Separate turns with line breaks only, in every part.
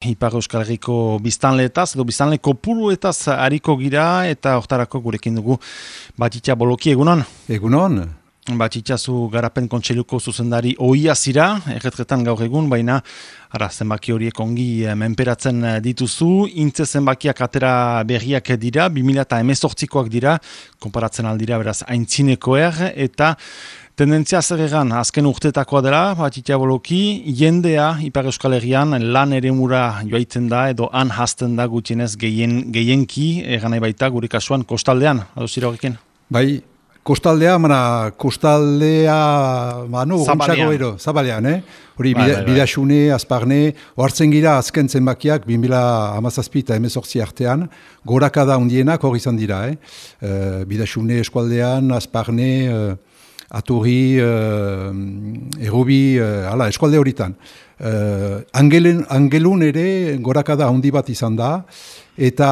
Ipar Euskal Herriko biztanleetaz, edo biztanle kopuruetaz hariko gira, eta hortarako gurekin dugu Batitza Boloki, egunon?
Egunon.
Batitza zu garapen kontseiluko zuzendari oia zira, erretretan gaur egun, baina ara, zenbaki horiek ongi eh, menperatzen eh, dituzu, intze zenbakiak atera berriak dira, 2000 eta emezortzikoak dira, konparatzen aldira beraz aintzinekoer, eta Tendentzia zer egan, azken urtetakoa dela, batitia boloki, jendea Ipar Euskal Herrian lan ere mura joaitzen da, edo han hasten da gutxienez gehien, gehienki, egan nahi baita gure kasuan, kostaldean, aduzira horrekin?
Bai, kostaldea, mana, kostaldea, manu, guntzako ero, zabalean, eh? Hori, bai, bai, bai. bidasune, azparne, oartzen gira azken zenbakiak, 2000 amazazpi eta emezortzi artean, gorakada hundienak hori izan dira, eh? Uh, bidasune eskualdean, azparne, uh, aturri, uh, errubi, uh, ala, eskualde horitan. Uh, angelen, angelun ere gorakada handi bat izan da, eta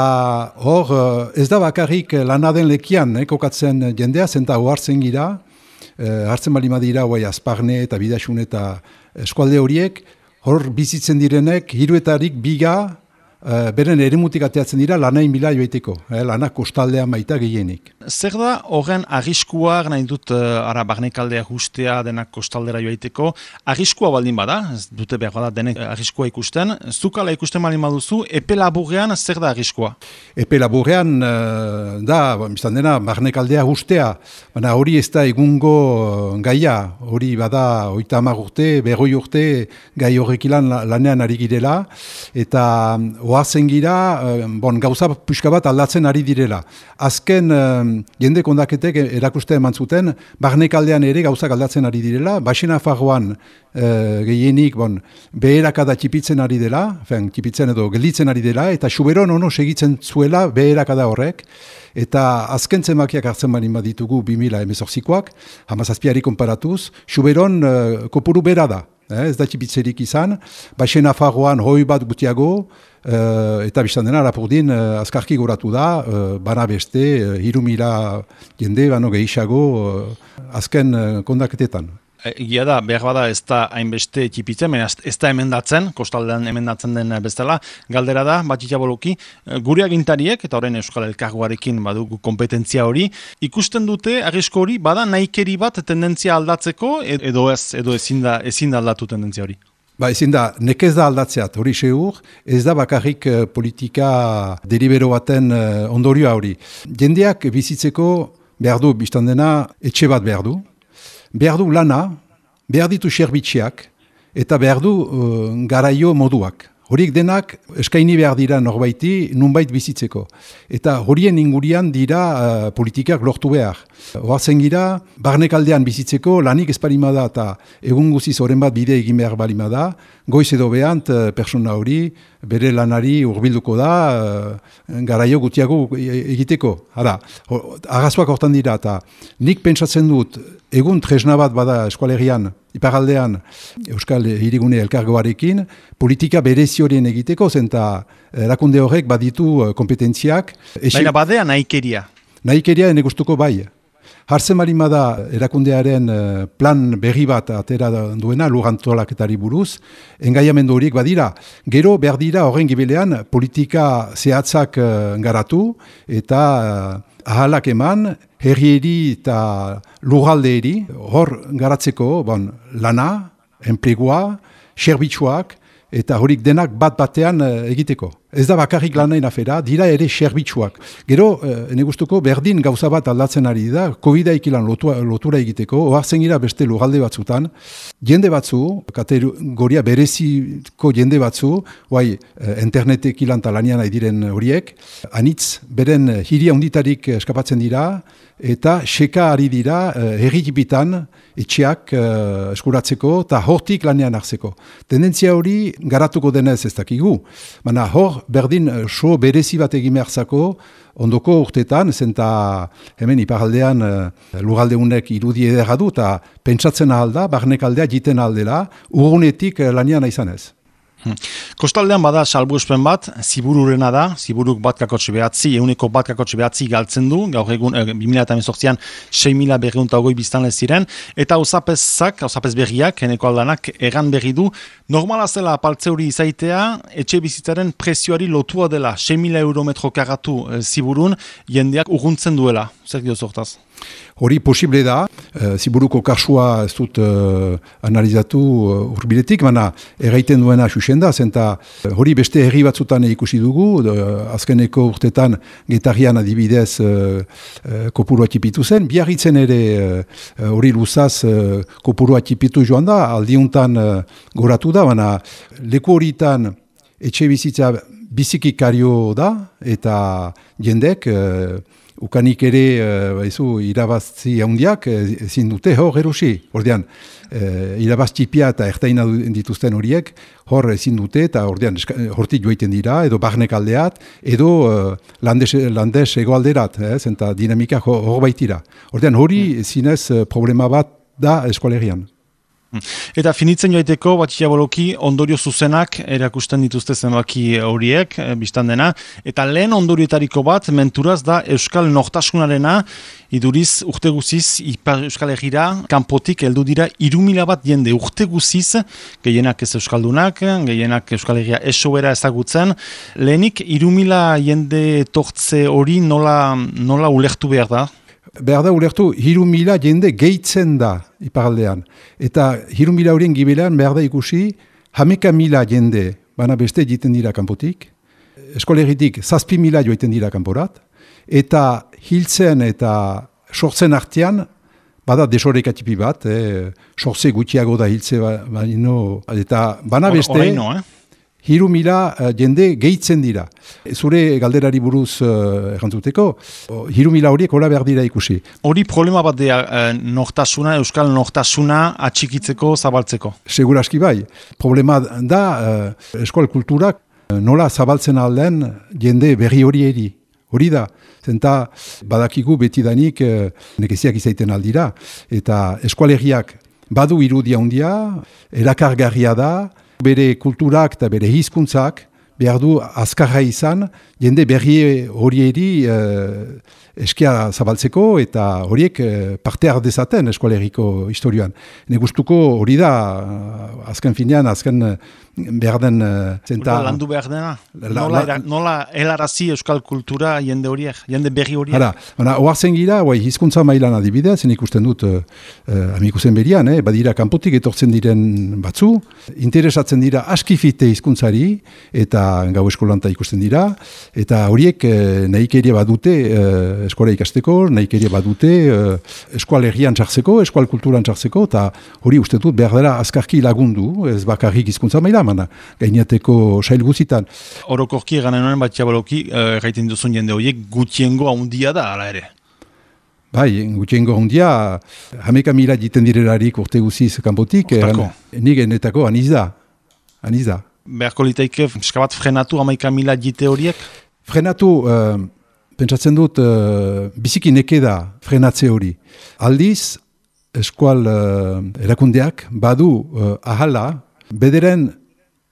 hor ez da bakarrik lanaden lekian eh, kokatzen jendea, zenta hoartzen gira, uh, hartzen bali madira, guai, azparne eta bidasun eta eskualde horiek, hor bizitzen direnek, hiruetarik biga, Uh, beren erimutik ateatzen dira lanain bila joaiteko, eh, lanak kostaldean baita gehienik.
Zer da horren arriskua, nahi dut uh, ara barnekaldea justea denak kostaldera joaiteko, arriskua baldin bada, ez dute behar bada denek arriskua ikusten, zukala ikusten baldin baduzu, epe laburrean zer da arriskua?
Epe laburrean uh, da, biztan dena, barnekaldea justea, baina hori ez da egungo gaia, hori bada oita urte, berroi urte, gai horrekilan lanean ari girela, eta oazen gira, eh, bon, gauza puxka bat aldatzen ari direla. Azken uh, jende kondaketek erakuste eman zuten, barnek aldean ere gauza aldatzen ari direla, basena fagoan uh, gehienik bon, beherakada txipitzen ari dela, fen, txipitzen edo gelditzen ari dela, eta suberon ono segitzen zuela beherakada horrek, eta azken zemakiak hartzen balin baditugu 2000 emezortzikoak, hamazazpiari konparatuz, suberon uh, kopuru bera da. Eh, ez da txipitzerik izan, baixen afagoan hoi bat gutiago, uh, eta biztan dena, rapurdin, uh, azkarki goratu da, uh, bana beste, uh, hirumila jende, bano gehiago, azken uh, kondaketetan.
Egia da, behar bada ez da hainbeste txipitzen, ez da emendatzen, kostaldean emendatzen den bezala, galdera da, bat boloki, gure agintariek, eta horren Euskal Elkargoarekin badugu kompetentzia hori, ikusten dute, arrisko hori, bada nahikeri bat tendentzia aldatzeko, edo ez, edo ezin da, ezin da aldatu tendentzia hori.
Ba, ezin da, nekez da aldatzeat, hori seur, ez da bakarrik uh, politika delibero baten ondorioa hori. Jendeak bizitzeko behar du, biztan dena, etxe bat behar du, behar du lana, behar ditu serbitxiak, eta behar du uh, garaio moduak. Horiek denak eskaini behar dira norbaiti nunbait bizitzeko. Eta horien ingurian dira uh, politikak lortu behar. Hoazen gira, barnekaldean bizitzeko lanik esparimada eta egun guziz horren bat bide egin behar balimada, goiz edo behant uh, persona hori bere lanari urbilduko da uh, garaio gutiago egiteko. Hara, agazuak hortan dira eta nik pentsatzen dut egun tresna bat bada eskualerian iparaldean Euskal Hirigune Elkargoarekin, politika berezi horien egiteko, zenta erakunde horrek baditu eh, kompetentziak.
Baina badea nahikeria?
Nahikeria enegustuko bai. Hartzen da erakundearen eh, plan berri bat atera duena lurantolaketari buruz, engaiamendu horiek badira. Gero behar dira horren gibelean politika zehatzak eh, garatu eta ahalak eman herrieri eta lugaldeeri hor garatzeko bon, lana, enplegua, serbitxuak, eta horik denak bat batean egiteko. Ez da bakarrik lanain afera, dira ere serbitxuak. Gero, uh, ene berdin gauza bat aldatzen ari da, COVID-a ikilan lotura egiteko, oartzen gira beste lugalde batzutan, jende batzu, kategoria bereziko jende batzu, guai, uh, internetek ilan talanian diren horiek, anitz, beren hiria unditarik eskapatzen dira, eta seka ari dira uh, etxeak uh, eskuratzeko eta hortik lanean hartzeko. Tendentzia hori garatuko denez ez dakigu, baina hor berdin uh, so berezi bat egin behartzako ondoko urtetan, zenta hemen iparaldean uh, lugalde unek irudi edera du eta pentsatzen alda, barnek aldea jiten aldela, urgunetik uh, lanean aizan ez.
Kostaldean bada salbuespen bat, zibururena da, ziburuk bat kakotxe behatzi, euneko bat kakotxe behatzi galtzen du, gaur egun e, 2008an 6.000 berriunta ogoi biztan ziren, eta osapezak, osapez berriak, eneko aldanak, egan berri du, normala zela apaltze hori izaitea, etxe bizitzaren prezioari lotua dela, 6.000 euro metro karatu e, ziburun, jendeak urguntzen duela, zer dio sortaz?
Hori posible da, e, ziburuko kasua ez dut analizatu urbiletik, mana erraiten duena xuxen da, zenta hori beste herri batzutan ikusi dugu, azkeneko urtetan getarrian adibidez uh, uh, kopuru atipitu zen, biarritzen ere hori luzaz uh, kopuru atipitu joan da, aldiuntan uh, goratu da, baina leku horitan etxe bizitza biziki kario da, eta jendek ukanik ere uh, baizu, irabazzi handiak eh, ezin dute hor erosi. Ordean, uh, irabaztipia eta ertaina dituzten horiek hor ezin dute eta ordean hortik joiten dira, edo barnek aldeat, edo uh, landes, landes egoalderat, eh, zenta dinamika hor baitira. Ordean, hori hmm. zinez problema bat da eskolerian.
Eta finitzen joaiteko, batxia boloki, ondorio zuzenak erakusten dituzte zenbaki horiek, e, biztan dena. Eta lehen ondorioetariko bat, menturaz da Euskal Nortasunarena, iduriz, urte guziz, Euskal Egira, kanpotik heldu dira, irumila bat jende urte guziz, gehienak ez Euskaldunak, gehienak Euskal Egia esobera ezagutzen. Lehenik, irumila jende tortze hori nola, nola ulektu behar da?
Behar da ulertu, hiru mila jende gehitzen da iparaldean. Eta hiru mila horien gibelan behar da ikusi, hameka mila jende, bana beste egiten dira kanpotik, eskolegitik zazpi mila joiten dira kanporat, eta hiltzen eta sortzen artean, bada desorek atipi bat, eh, sortze gutxiago da hiltze ba, baino, eta bana beste...
eh?
Hiru mila uh, jende gehitzen dira. Zure galderari buruz uh, errantzuteko, hiru mila horiek hola behar dira ikusi.
Hori problema bat dira uh, nortasuna, euskal nortasuna atxikitzeko, zabaltzeko?
Seguraski bai. Problema da uh, eskual kulturak nola zabaltzen alden jende berri hori eri. Hori da, zenta badakigu betidanik uh, nekeziak izaiten aldira. Eta eskualegiak badu irudia hundia, erakargarria da, bere kulturak eta bere hizkuntzak behar du azkarra izan, jende berri horieri uh, eskia zabaltzeko eta horiek uh, parte ardezaten eskualeriko historioan. Ne gustuko hori da, uh, azken finean, azken uh, behar den...
Uh, landu behar dena? nola, la, nola helarazi euskal kultura jende horiek, jende berri horiek?
Hala, baina oartzen gira, bai, hizkuntza mailan adibidea, zen ikusten dut uh, amikusen berian, eh, badira kanpotik etortzen diren batzu, interesatzen dira askifite hizkuntzari eta gau eskolanta ikusten dira, eta horiek e, nahikeria badute e, eskola ikasteko, nahikeria badute e, eskualegian txartzeko, eskual kulturan txartzeko, eta hori uste dut behar dela azkarki lagundu, ez bakarrik izkuntza maila, mana gainateko sail guzitan.
Orokorki eganen honen bat jabaloki, gaiten duzun jende horiek gutiengo handia da, ala ere?
Bai, gutiengo handia, hameka mila jiten direlarik urte guziz kanpotik, nik enetako aniz da, aniz da
beharko litaike eskabat frenatu amaika mila jite horiek?
Frenatu, uh, pentsatzen dut, uh, biziki neke da frenatze hori. Aldiz, eskual uh, erakundeak badu uh, ahala, bederen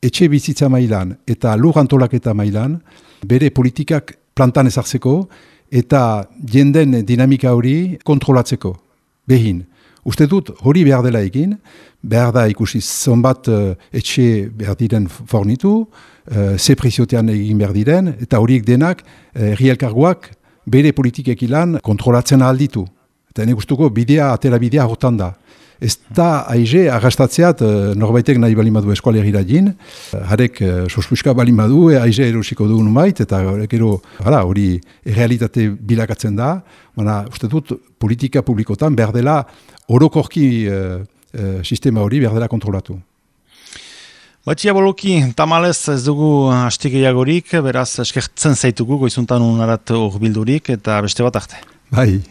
etxe bizitza mailan eta lur antolaketa mailan, bere politikak plantan ezartzeko eta jenden dinamika hori kontrolatzeko, behin. Uste dut hori behar dela egin, behar da ikusi zonbat uh, etxe behar diren fornitu, uh, ze preziotean egin behar diren, eta horiek denak uh, bere politikek ilan kontrolatzen alditu. Eta ene guztuko bidea, atera bidea hortan da. Ez da aize agastatzeat uh, norbaitek nahi bali madu eskualegira jin, uh, harek uh, sospuska bali madu, e, aize erosiko dugun mait, eta gero hori realitate bilakatzen da, Baina, uste dut, politika publikotan behar dela orokorki uh, uh, sistema hori behar dela kontrolatu.
Batxia boloki, tamalez ez dugu hastikeiagorik, beraz eskertzen zaitugu goizuntan unarat urbildurik eta beste bat arte.
Bai.